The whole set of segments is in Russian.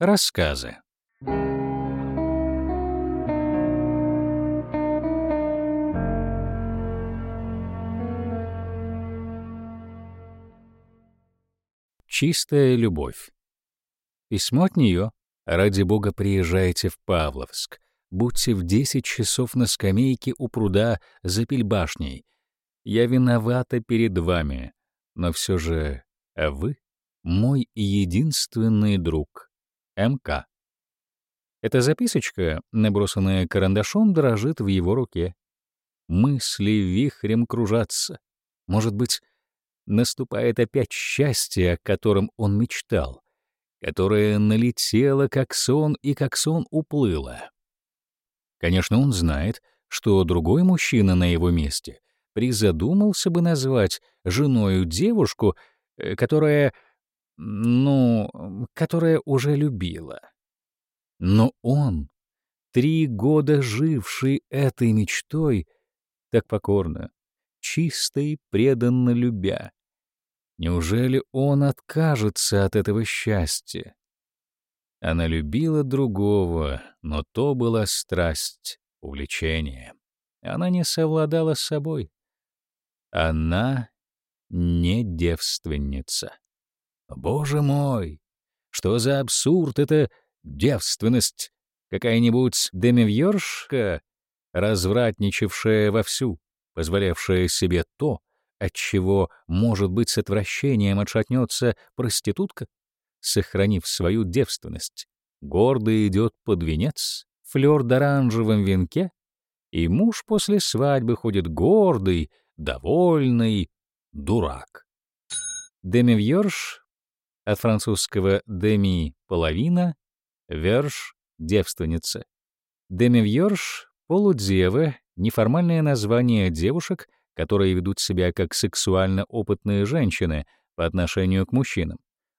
Рассказы. Чистая любовь. Письмо от нее. Ради бога, приезжайте в Павловск. Будьте в десять часов на скамейке у пруда за пельбашней. Я виновата перед вами, но все же а вы — мой единственный друг. МК. Эта записочка, набросанная карандашом, дрожит в его руке. Мысли вихрем кружатся. Может быть, наступает опять счастье, о котором он мечтал, которое налетело как сон и как сон уплыло. Конечно, он знает, что другой мужчина на его месте призадумался бы назвать женою девушку, э, которая, ну, которая уже любила. Но он, три года живший этой мечтой, так покорно, чисто и преданно любя, неужели он откажется от этого счастья? Она любила другого, но то была страсть, увлечение. Она не совладала с собой. Она не девственница. Боже мой! Что за абсурд это девственность? Какая-нибудь демивьершка, развратничавшая вовсю, позволявшая себе то, от чего, может быть, с отвращением отшатнется проститутка, сохранив свою девственность, гордо идет под венец, флёр в оранжевом венке, и муж после свадьбы ходит гордый, довольный, дурак. Демивьерш от французского «деми» — половина, «верш» — девственница. Демивьерш — полудевы, неформальное название девушек, которые ведут себя как сексуально опытные женщины по отношению к мужчинам,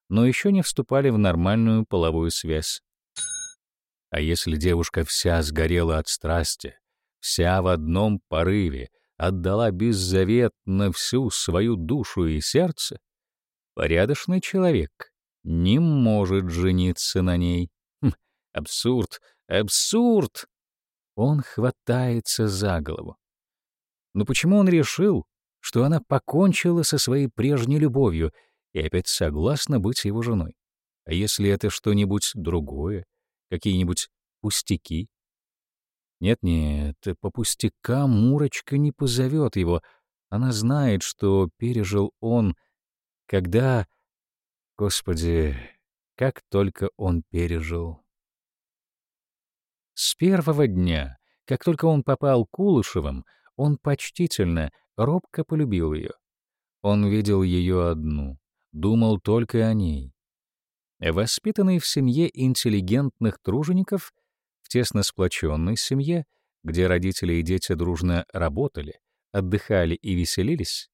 но еще не вступали в нормальную половую связь. А если девушка вся сгорела от страсти, вся в одном порыве, отдала беззаветно всю свою душу и сердце, порядочный человек не может жениться на ней. Хм, абсурд, абсурд! Он хватается за голову. Но почему он решил, что она покончила со своей прежней любовью и опять согласна быть его женой? А если это что-нибудь другое, какие-нибудь пустяки? Нет-нет, по пустякам Мурочка не позовет его. Она знает, что пережил он, когда... Господи, как только он пережил. С первого дня, как только он попал к Улышевым, он почтительно, робко полюбил ее. Он видел ее одну, думал только о ней. Воспитанный в семье интеллигентных тружеников, в тесно сплоченной семье, где родители и дети дружно работали, отдыхали и веселились,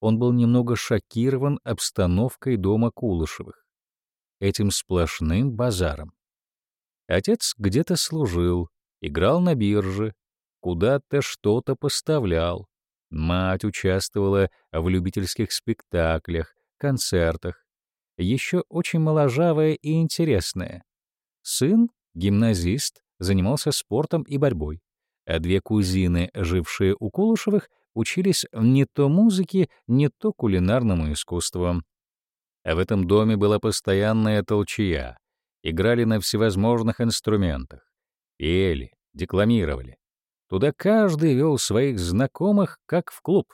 он был немного шокирован обстановкой дома Кулышевых, этим сплошным базаром. Отец где-то служил, играл на бирже, куда-то что-то поставлял. Мать участвовала в любительских спектаклях, концертах. Еще очень моложавая и интересная. Сын, гимназист, занимался спортом и борьбой, а две кузины, жившие у Кулушевых, учились не то музыке, не то кулинарному искусству. А в этом доме была постоянная толчья. Играли на всевозможных инструментах. Пели, декламировали. Туда каждый вел своих знакомых, как в клуб.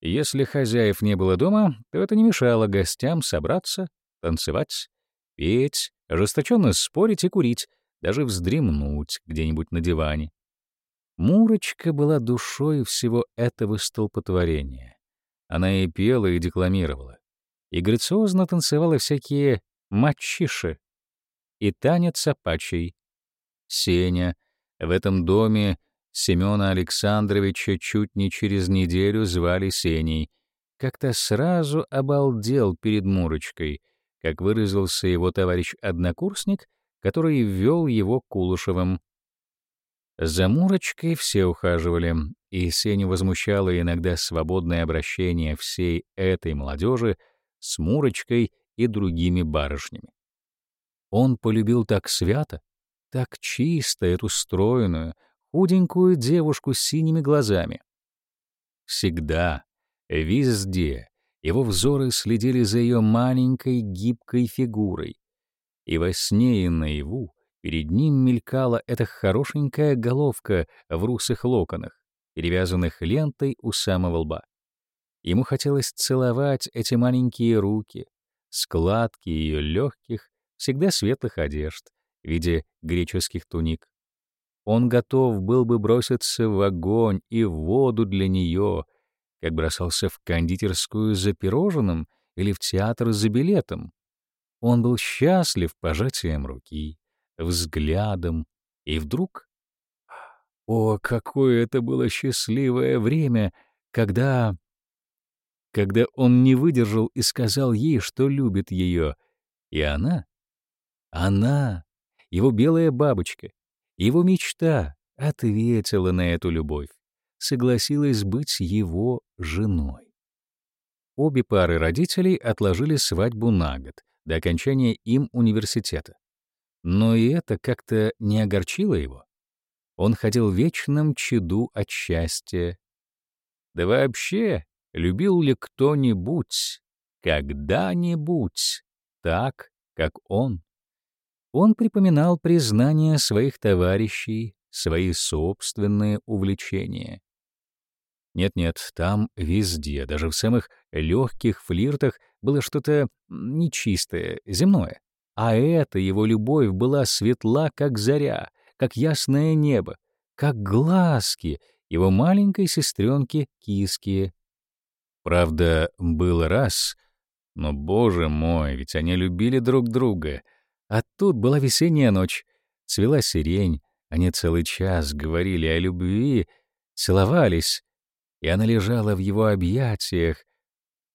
Если хозяев не было дома, то это не мешало гостям собраться, танцевать, петь, ожесточенно спорить и курить, даже вздремнуть где-нибудь на диване. Мурочка была душой всего этого столпотворения. Она и пела, и декламировала, и грациозно танцевала всякие мачиши и танец апачей. Сеня в этом доме Семена Александровича чуть не через неделю звали Сеней. Как-то сразу обалдел перед Мурочкой, как выразился его товарищ-однокурсник, который ввел его Кулушевым. За Мурочкой все ухаживали, и Сеню возмущало иногда свободное обращение всей этой молодежи с Мурочкой и другими барышнями. Он полюбил так свято, так чисто эту стройную, худенькую девушку с синими глазами. Всегда, везде его взоры следили за ее маленькой гибкой фигурой, и во сне и наяву перед ним мелькала эта хорошенькая головка в русых локонах, перевязанных лентой у самого лба. Ему хотелось целовать эти маленькие руки, складки ее легких, всегда светлых одежд в виде греческих туник. Он готов был бы броситься в огонь и в воду для нее, как бросался в кондитерскую за пирожным или в театр за билетом. Он был счастлив пожатием руки, взглядом, и вдруг... О, какое это было счастливое время, когда когда он не выдержал и сказал ей, что любит ее. И она, она, его белая бабочка, его мечта, ответила на эту любовь, согласилась быть его женой. Обе пары родителей отложили свадьбу на год, до окончания им университета. Но и это как-то не огорчило его. Он ходил в вечном чаду от счастья. Да вообще, любил ли кто-нибудь, когда-нибудь, так, как он. Он припоминал признания своих товарищей, свои собственные увлечения. Нет-нет, там везде, даже в самых легких флиртах, было что-то нечистое, земное. А эта его любовь была светла, как заря, как ясное небо, как глазки его маленькой сестренки Киски, Правда, был раз, но, боже мой, ведь они любили друг друга. А тут была весенняя ночь, цвела сирень, они целый час говорили о любви, целовались, и она лежала в его объятиях.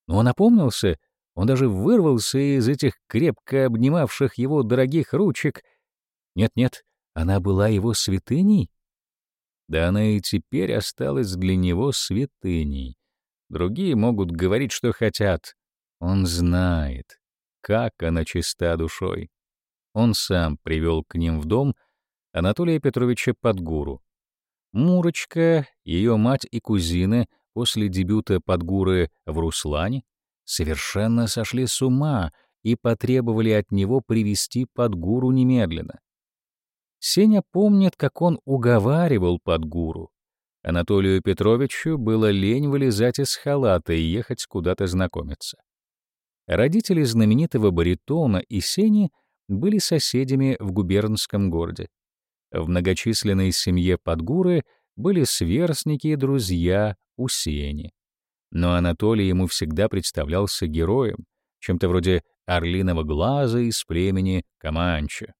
Но он опомнился, он даже вырвался из этих крепко обнимавших его дорогих ручек. Нет-нет, она была его святыней. Да она и теперь осталась для него святыней. Другие могут говорить, что хотят. Он знает, как она чиста душой. Он сам привел к ним в дом Анатолия Петровича Подгуру. Мурочка, ее мать и кузины после дебюта Подгуры в Руслане совершенно сошли с ума и потребовали от него привести Подгуру немедленно. Сеня помнит, как он уговаривал Подгуру, Анатолию Петровичу было лень вылезать из халата и ехать куда-то знакомиться. Родители знаменитого баритона и Сени были соседями в губернском городе. В многочисленной семье Подгуры были сверстники и друзья у Сени. Но Анатолий ему всегда представлялся героем, чем-то вроде орлиного глаза из племени Каманча.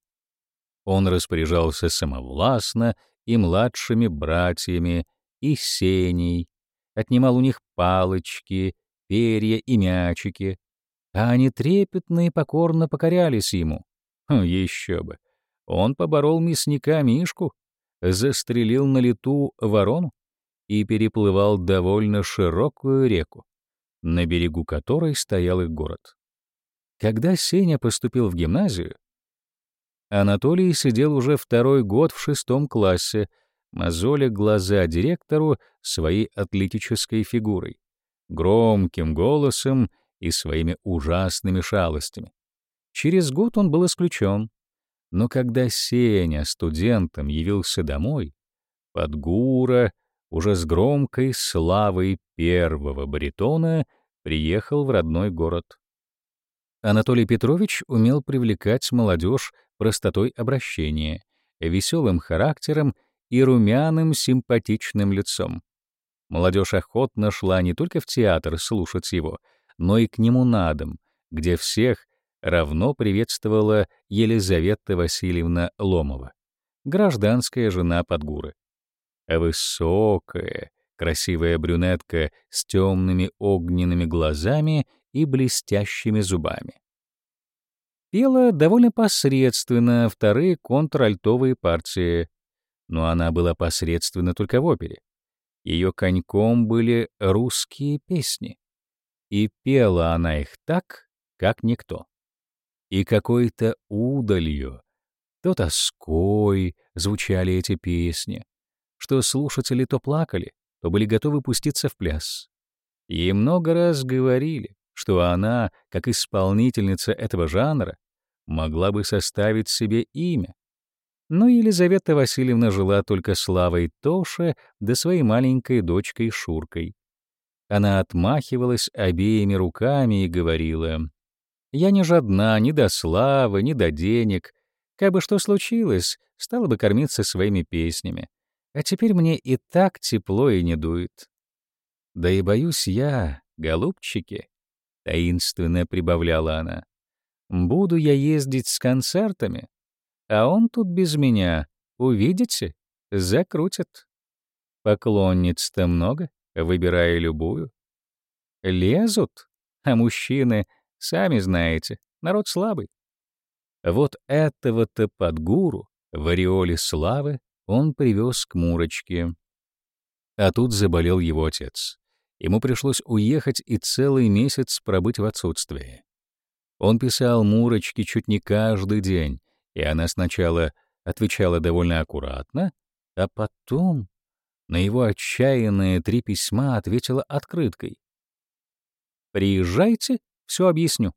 Он распоряжался самовластно и младшими братьями, и сеней, отнимал у них палочки, перья и мячики, а они трепетно и покорно покорялись ему. Хм, еще бы. Он поборол мясника Мишку, застрелил на лету ворону и переплывал довольно широкую реку, на берегу которой стоял их город. Когда Сеня поступил в гимназию, Анатолий сидел уже второй год в шестом классе — мозоля глаза директору своей атлетической фигурой, громким голосом и своими ужасными шалостями. Через год он был исключен. Но когда Сеня студентом явился домой, Подгура уже с громкой славой первого баритона приехал в родной город. Анатолий Петрович умел привлекать молодежь простотой обращения, веселым характером и румяным симпатичным лицом. Молодежь охотно шла не только в театр слушать его, но и к нему на дом, где всех равно приветствовала Елизавета Васильевна Ломова, гражданская жена Подгуры. А высокая, красивая брюнетка с темными огненными глазами и блестящими зубами. Пела довольно посредственно вторые контральтовые партии, но она была посредственна только в опере. Ее коньком были русские песни, и пела она их так, как никто. и какой-то удалью, то тоской звучали эти песни, что слушатели то плакали, то были готовы пуститься в пляс. Ей много раз говорили, что она, как исполнительница этого жанра, могла бы составить себе имя. Но Елизавета Васильевна жила только славой Тоша да своей маленькой дочкой Шуркой. Она отмахивалась обеими руками и говорила, «Я не жадна ни до славы, ни до денег. Как бы что случилось, стала бы кормиться своими песнями. А теперь мне и так тепло и не дует. Да и боюсь я, голубчики, — таинственно прибавляла она. Буду я ездить с концертами, а он тут без меня, увидите, закрутит. Поклонниц-то много, выбирая любую. Лезут, а мужчины, сами знаете, народ слабый. Вот этого-то подгуру в ореоле славы он привез к Мурочке. А тут заболел его отец. Ему пришлось уехать и целый месяц пробыть в отсутствии. Он писал Мурочке чуть не каждый день, и она сначала отвечала довольно аккуратно, а потом на его отчаянные три письма ответила открыткой. «Приезжайте, все объясню».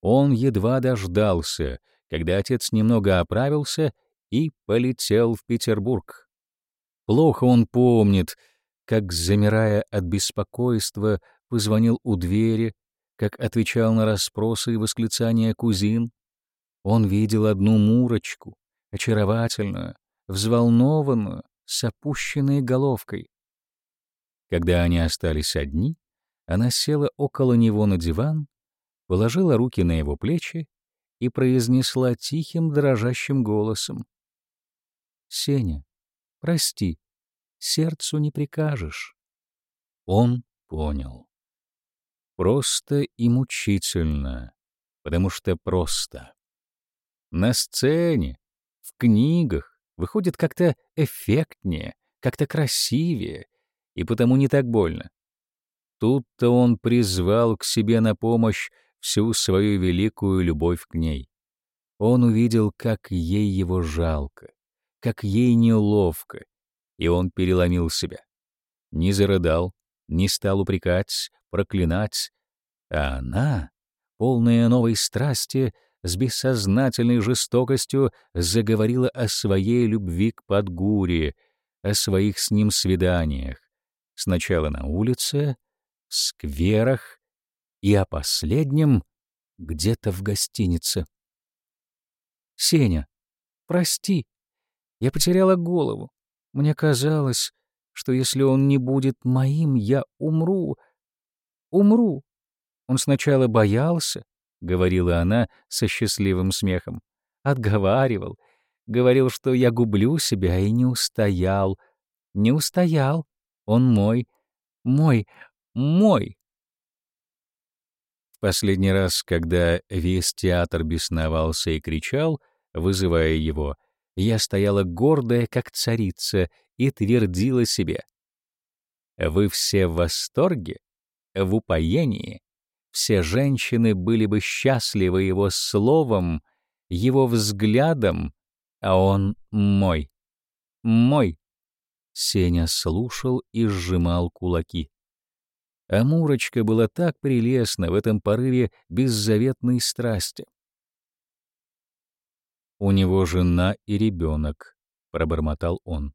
Он едва дождался, когда отец немного оправился и полетел в Петербург. Плохо он помнит, как, замирая от беспокойства, позвонил у двери, как отвечал на расспросы и восклицания кузин. Он видел одну Мурочку, очаровательную, взволнованную, с опущенной головкой. Когда они остались одни, она села около него на диван, положила руки на его плечи и произнесла тихим, дрожащим голосом. «Сеня, прости, сердцу не прикажешь». Он понял. Просто и мучительно, потому что просто. На сцене, в книгах выходит как-то эффектнее, как-то красивее, и потому не так больно. Тут-то он призвал к себе на помощь всю свою великую любовь к ней. Он увидел, как ей его жалко, как ей неловко, и он переломил себя. Не зарыдал, не стал упрекать, проклинать, а она, полная новой страсти, с бессознательной жестокостью заговорила о своей любви к Подгуре, о своих с ним свиданиях. Сначала на улице, в скверах и о последнем где-то в гостинице. «Сеня, прости, я потеряла голову. Мне казалось, что если он не будет моим, я умру, умру. Он сначала боялся, — говорила она со счастливым смехом, отговаривал, говорил, что я гублю себя и не устоял. Не устоял. Он мой, мой, мой. В последний раз, когда весь театр бесновался и кричал, вызывая его, я стояла гордая, как царица, и твердила себе. «Вы все в восторге, в упоении, все женщины были бы счастливы его словом, его взглядом, а он мой. Мой. Сеня слушал и сжимал кулаки. А Мурочка была так прелестна в этом порыве беззаветной страсти. «У него жена и ребенок», — пробормотал он.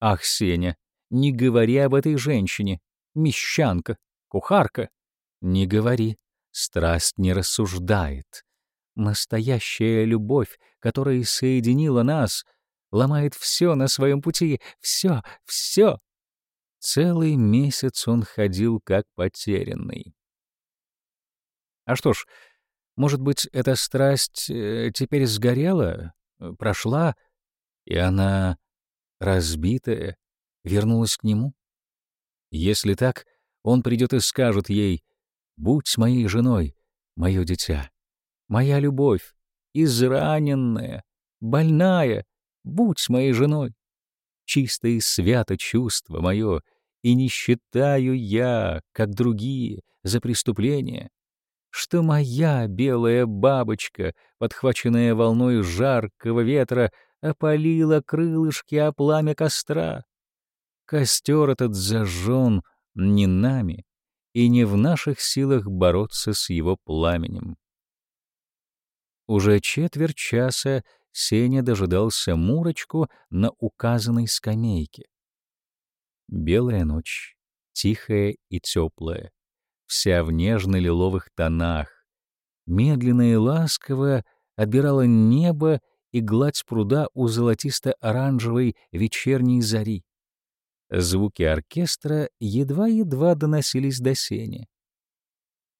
«Ах, Сеня, не говори об этой женщине, мещанка, кухарка. Не говори, страсть не рассуждает. Настоящая любовь, которая соединила нас, ломает все на своем пути, все, все. Целый месяц он ходил как потерянный. А что ж, может быть, эта страсть э, теперь сгорела, э, прошла, и она, разбитая, вернулась к нему? Если так, он придет и скажет ей, Будь моей женой, мое дитя, моя любовь, израненная, больная, будь моей женой. Чисто и свято чувство мое, и не считаю я, как другие, за преступление. Что моя белая бабочка, подхваченная волной жаркого ветра, опалила крылышки о пламя костра. Костер этот зажжен не нами, и не в наших силах бороться с его пламенем. Уже четверть часа Сеня дожидался Мурочку на указанной скамейке. Белая ночь, тихая и теплая, вся в нежно-лиловых тонах, медленно и ласково отбирала небо и гладь пруда у золотисто-оранжевой вечерней зари. Звуки оркестра едва-едва доносились до сени.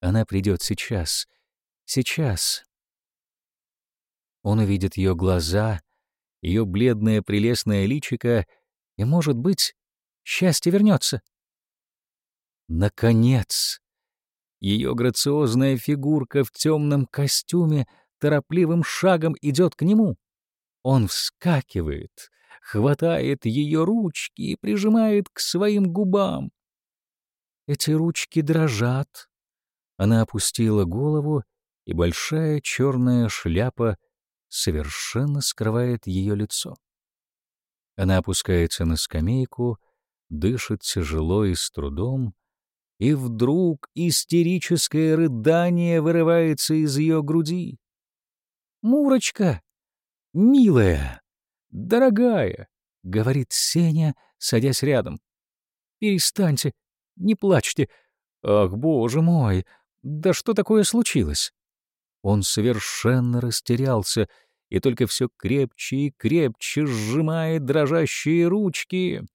Она придет сейчас, сейчас. Он увидит ее глаза, ее бледное прелестное личико, и, может быть, счастье вернется. Наконец! Ее грациозная фигурка в темном костюме торопливым шагом идет к нему. Он вскакивает, хватает ее ручки и прижимает к своим губам. Эти ручки дрожат. Она опустила голову, и большая черная шляпа совершенно скрывает ее лицо. Она опускается на скамейку, дышит тяжело и с трудом, и вдруг истерическое рыдание вырывается из ее груди. «Мурочка! Милая! Дорогая!» — говорит Сеня, садясь рядом. «Перестаньте! Не плачьте! Ах, боже мой! Да что такое случилось?» Он совершенно растерялся и только все крепче и крепче сжимает дрожащие ручки.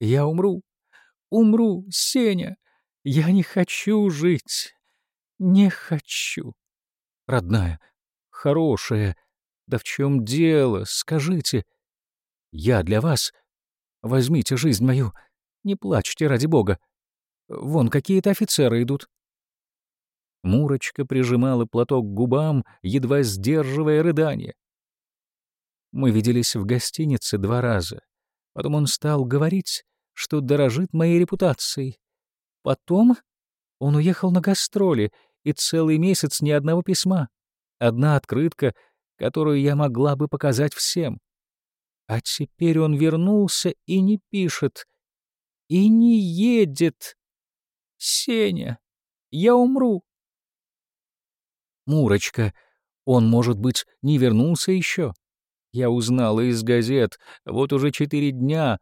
«Я умру! Умру, Сеня! Я не хочу жить! Не хочу! Родная, хорошая, да в чем дело, скажите? Я для вас. Возьмите жизнь мою, не плачьте ради бога. Вон какие-то офицеры идут». Мурочка прижимала платок к губам, едва сдерживая рыдание. Мы виделись в гостинице два раза. Потом он стал говорить, что дорожит моей репутацией. Потом он уехал на гастроли, и целый месяц ни одного письма. Одна открытка, которую я могла бы показать всем. А теперь он вернулся и не пишет, и не едет. Сеня, я умру. Мурочка, он, может быть, не вернулся еще? Я узнала из газет, вот уже четыре дня.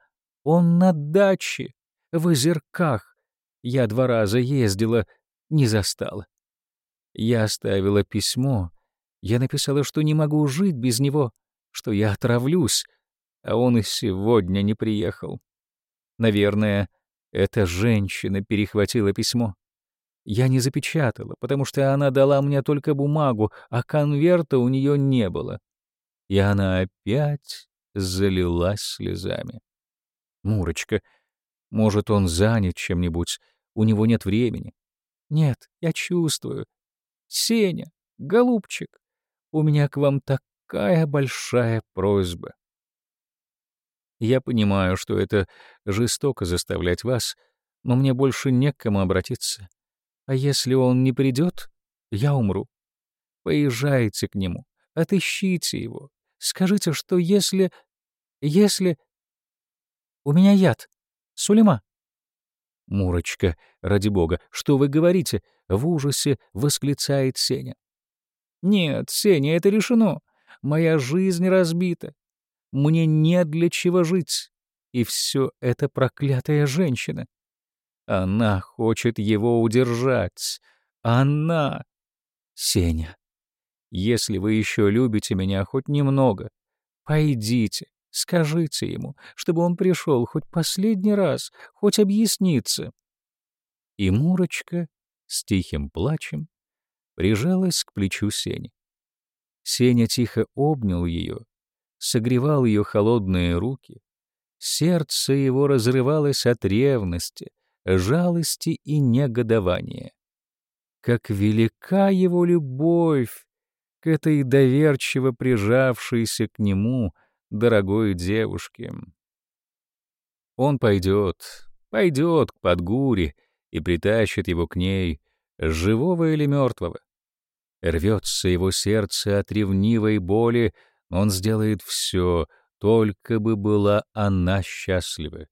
Он на даче, в озерках. Я два раза ездила, не застала. Я оставила письмо. Я написала, что не могу жить без него, что я отравлюсь, а он и сегодня не приехал. Наверное, эта женщина перехватила письмо. Я не запечатала, потому что она дала мне только бумагу, а конверта у нее не было. И она опять залилась слезами. Мурочка, может, он занят чем-нибудь, у него нет времени. Нет, я чувствую. Сеня, голубчик, у меня к вам такая большая просьба. Я понимаю, что это жестоко заставлять вас, но мне больше не к кому обратиться. А если он не придет, я умру. Поезжайте к нему, отыщите его. Скажите, что если... Если... У меня яд. Сулейма. Мурочка, ради бога, что вы говорите? В ужасе восклицает Сеня. Нет, Сеня, это решено. Моя жизнь разбита. Мне не для чего жить. И все это проклятая женщина. Она хочет его удержать. Она! Сеня, если вы еще любите меня хоть немного, пойдите, скажите ему, чтобы он пришел хоть последний раз, хоть объясниться. И Мурочка с тихим плачем прижалась к плечу Сени. Сеня тихо обнял ее, согревал ее холодные руки. Сердце его разрывалось от ревности, жалости и негодования. Как велика его любовь к этой доверчиво прижавшейся к нему дорогой девушке. Он пойдет, пойдет к Подгуре и притащит его к ней, живого или мертвого. Рвется его сердце от ревнивой боли, он сделает все, только бы была она счастлива,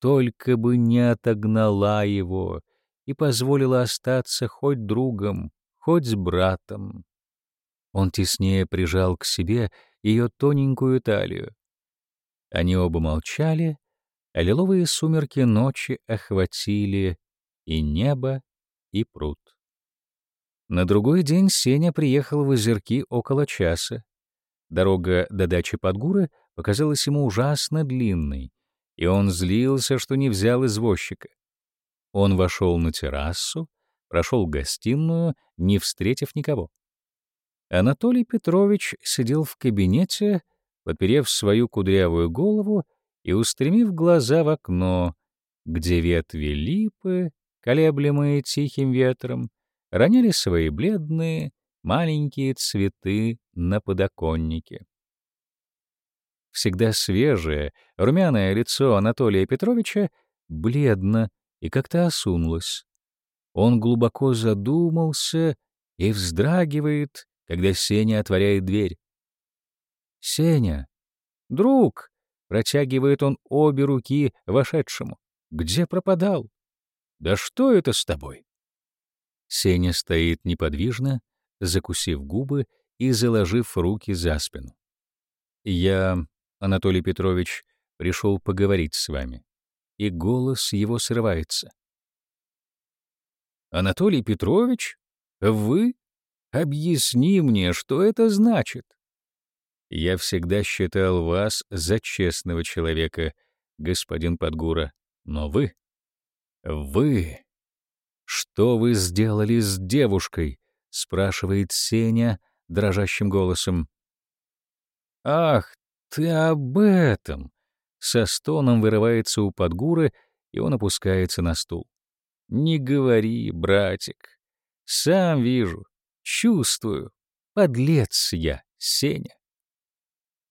только бы не отогнала его и позволила остаться хоть другом, хоть братом. Он теснее прижал к себе ее тоненькую талию. Они оба молчали, а лиловые сумерки ночи охватили и небо, и пруд. На другой день Сеня приехал в озерки около часа. Дорога до дачи Подгуры показалась ему ужасно длинной, и он злился, что не взял извозчика. Он вошел на террасу, прошел гостиную, не встретив никого. Анатолий Петрович сидел в кабинете, подперев свою кудрявую голову и устремив глаза в окно, где ветви липы, колеблемые тихим ветром, роняли свои бледные, маленькие цветы на подоконнике. Всегда свежее, румяное лицо Анатолия Петровича бледно и как-то осунулось. Он глубоко задумался и вздрагивает, когда Сеня отворяет дверь. «Сеня! Друг!» — протягивает он обе руки вошедшему. «Где пропадал? Да что это с тобой?» Сеня стоит неподвижно, закусив губы и заложив руки за спину. «Я, Анатолий Петрович, пришел поговорить с вами». И голос его срывается. «Анатолий Петрович? Вы? Объясни мне, что это значит?» «Я всегда считал вас за честного человека, господин Подгура, но вы... Вы... Что вы сделали с девушкой?» — спрашивает Сеня дрожащим голосом. «Ах, ты об этом!» Со стоном вырывается у Подгуры, и он опускается на стул. Не говори, братик. Сам вижу, чувствую. Подлец я, Сеня.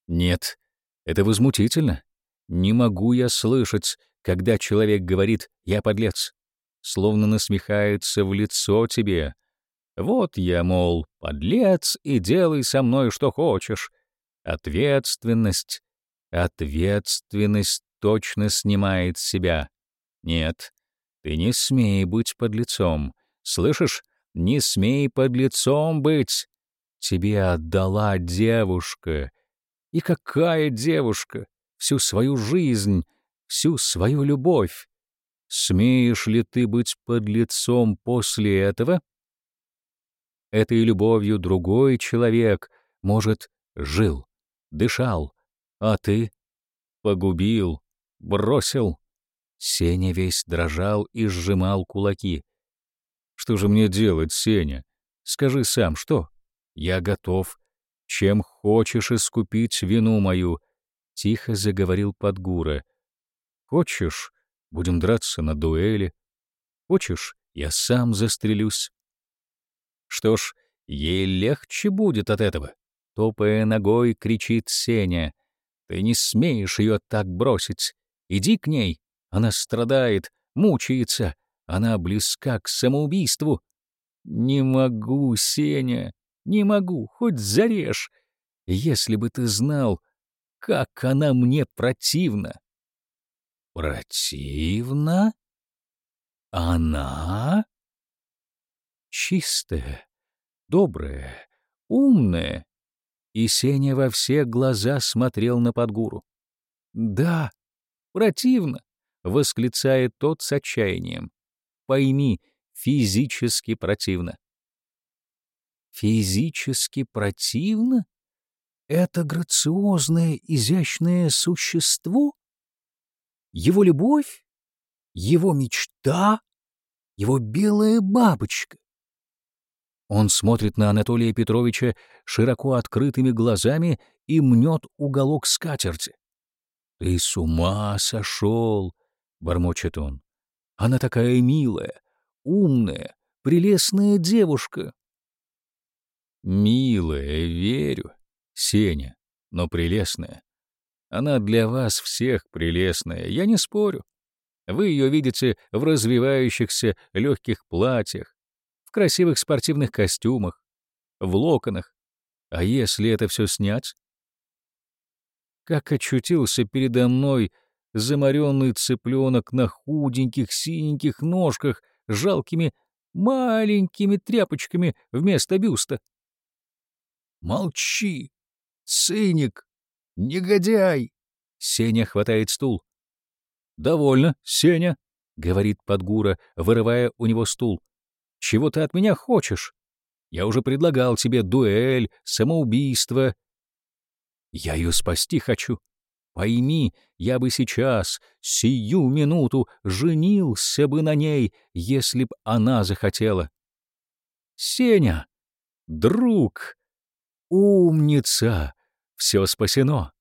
Нет, это возмутительно. Не могу я слышать, когда человек говорит «я подлец», словно насмехается в лицо тебе. Вот я, мол, подлец, и делай со мной что хочешь. Ответственность, ответственность точно снимает себя. Нет, ты не смей быть под лицом. Слышишь? Не смей под лицом быть. Тебе отдала девушка. И какая девушка? Всю свою жизнь, всю свою любовь. Смеешь ли ты быть под лицом после этого? Этой любовью другой человек, может, жил, дышал, а ты погубил, бросил. Сеня весь дрожал и сжимал кулаки. «Что же мне делать, Сеня? Скажи сам, что? Я готов. Чем хочешь искупить вину мою?» Тихо заговорил Подгура. «Хочешь, будем драться на дуэли? Хочешь, я сам застрелюсь?» «Что ж, ей легче будет от этого», — топая ногой, кричит Сеня. «Ты не смеешь ее так бросить. Иди к ней, она страдает, мучается, она близка к самоубийству. Не могу, Сеня, не могу, хоть зарежь. Если бы ты знал, как она мне противна. Противна? Она? Чистая, добрая, умная. И Сеня во все глаза смотрел на Подгуру. Да, противно. — восклицает тот с отчаянием. «Пойми, физически противно». «Физически противно? Это грациозное, изящное существо? Его любовь? Его мечта? Его белая бабочка?» Он смотрит на Анатолия Петровича широко открытыми глазами и мнет уголок скатерти. «Ты с ума сошел!» бормочет он. Она такая милая, умная, прелестная девушка. Милая, верю, Сеня, но прелестная. Она для вас всех прелестная, я не спорю. Вы ее видите в развивающихся легких платьях, в красивых спортивных костюмах, в локонах. А если это все снять? Как очутился передо мной заморенный цыпленок на худеньких синеньких ножках жалкими маленькими тряпочками вместо бюста. «Молчи! Циник! Негодяй!» Сеня хватает стул. «Довольно, Сеня», — говорит Подгура, вырывая у него стул. «Чего ты от меня хочешь? Я уже предлагал тебе дуэль, самоубийство. Я ее спасти хочу. Пойми, я бы сейчас, сию минуту, женился бы на ней, если б она захотела. Сеня, друг, умница, все спасено.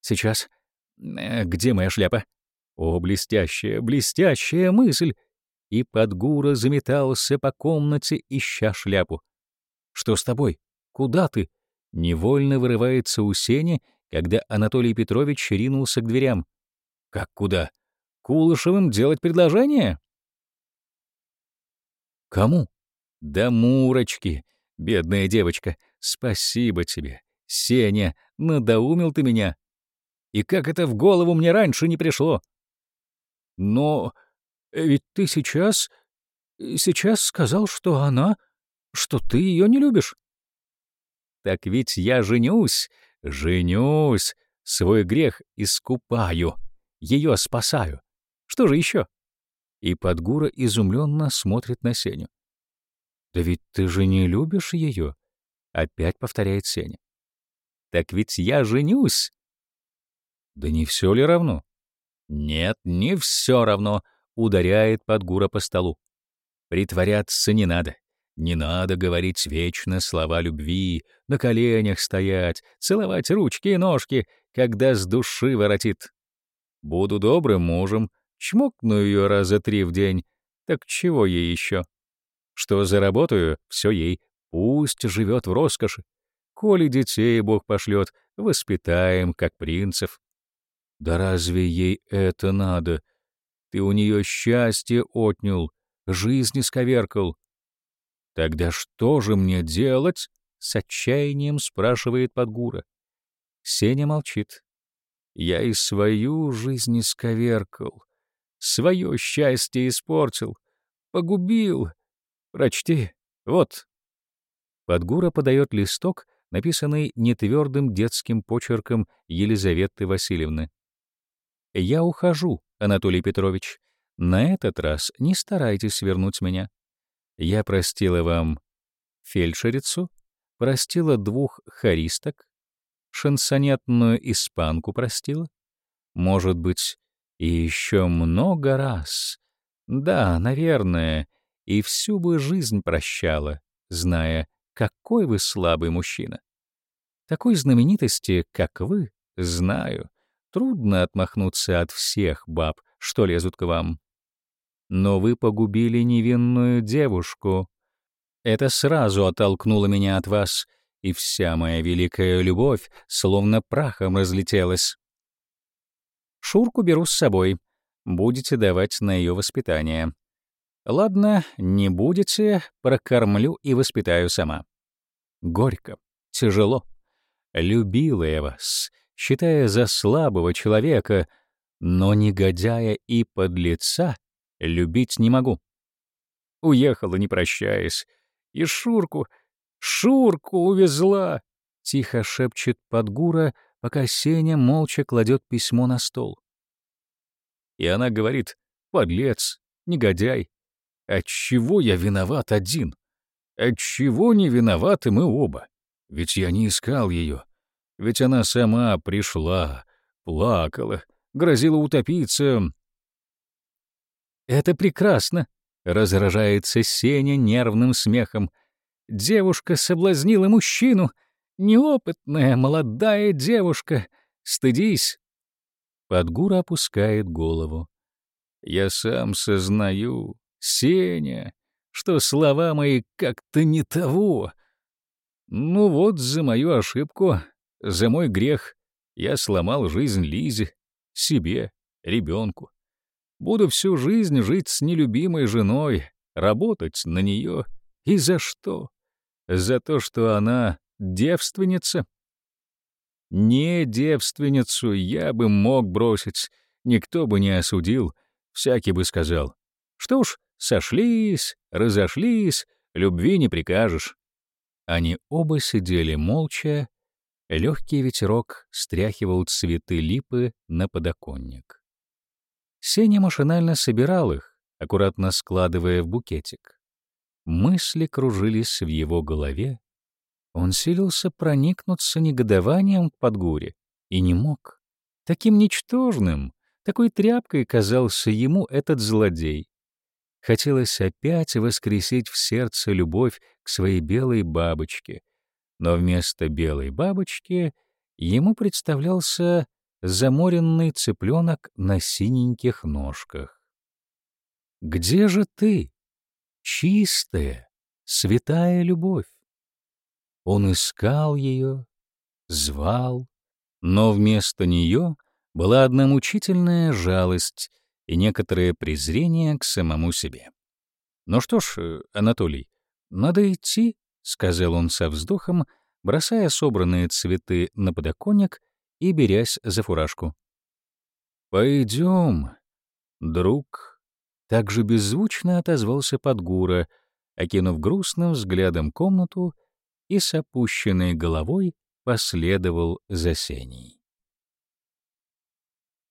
Сейчас... Э, где моя шляпа? О, блестящая, блестящая мысль! И Подгура заметался по комнате, ища шляпу. Что с тобой? Куда ты? Невольно вырывается у Сени, когда Анатолий Петрович ринулся к дверям. Как куда? Кулышевым делать предложение? Кому? Да Мурочки, бедная девочка. Спасибо тебе. Сеня, надоумил ты меня. И как это в голову мне раньше не пришло? Но ведь ты сейчас... сейчас сказал, что она... что ты ее не любишь. Так ведь я женюсь, женюсь, свой грех искупаю, ее спасаю. Что же еще? И Подгура изумленно смотрит на Сеню. «Да ведь ты же не любишь ее?» — опять повторяет Сеня. «Так ведь я женюсь!» «Да не все ли равно?» «Нет, не все равно», — ударяет Подгура по столу. «Притворяться не надо. Не надо говорить вечно слова любви, на коленях стоять, целовать ручки и ножки, когда с души воротит. Буду добрым мужем, чмокну ее раза три в день. Так чего ей еще? Что заработаю, все ей. Пусть живет в роскоши. Коли детей Бог пошлет, воспитаем, как принцев. Да разве ей это надо? Ты у нее счастье отнял, жизнь исковеркал. Тогда что же мне делать? С отчаянием спрашивает Подгура. Сеня молчит. Я и свою жизнь исковеркал, свое счастье испортил, погубил. Прочти, вот. Подгура подает листок, написанный нетвердым детским почерком Елизаветы Васильевны. «Я ухожу, Анатолий Петрович. На этот раз не старайтесь вернуть меня. Я простила вам фельдшерицу, простила двух харисток, шансонетную испанку простила, может быть, и еще много раз. Да, наверное, и всю бы жизнь прощала, зная, какой вы слабый мужчина. Такой знаменитости, как вы, знаю, Трудно отмахнуться от всех баб, что лезут к вам. Но вы погубили невинную девушку. Это сразу оттолкнуло меня от вас, и вся моя великая любовь словно прахом разлетелась. Шурку беру с собой. Будете давать на ее воспитание. Ладно, не будете, прокормлю и воспитаю сама. Горько, тяжело. Любила я вас, считая за слабого человека, но негодяя и подлеца любить не могу. Уехала, не прощаясь, и Шурку, Шурку увезла, — тихо шепчет Подгура, пока Сеня молча кладет письмо на стол. И она говорит, подлец, негодяй, отчего я виноват один? Отчего не виноваты мы оба? Ведь я не искал ее, ведь она сама пришла, плакала, грозила утопиться. «Это прекрасно!» — разражается Сеня нервным смехом. «Девушка соблазнила мужчину. Неопытная, молодая девушка. Стыдись!» Подгура опускает голову. «Я сам сознаю, Сеня, что слова мои как-то не того. Ну вот за мою ошибку за мой грех я сломал жизнь Лизе, себе, ребенку. Буду всю жизнь жить с нелюбимой женой, работать на нее, И за что? За то, что она девственница? Не девственницу я бы мог бросить, никто бы не осудил, всякий бы сказал. Что ж, сошлись, разошлись, любви не прикажешь. Они оба сидели молча, легкий ветерок стряхивал цветы липы на подоконник. Сеня машинально собирал их, аккуратно складывая в букетик. Мысли кружились в его голове. Он силился проникнуться негодованием к Подгуре и не мог. Таким ничтожным, такой тряпкой казался ему этот злодей. Хотелось опять воскресить в сердце любовь к своей белой бабочке, но вместо белой бабочки ему представлялся заморенный цыпленок на синеньких ножках. «Где же ты, чистая, святая любовь?» Он искал ее, звал, но вместо нее была одна мучительная жалость и некоторое презрение к самому себе. «Ну что ж, Анатолий, надо идти», — сказал он со вздохом, бросая собранные цветы на подоконник и берясь за фуражку. «Пойдем, друг», — так же беззвучно отозвался Подгура, окинув грустным взглядом комнату и с опущенной головой последовал за Сеней.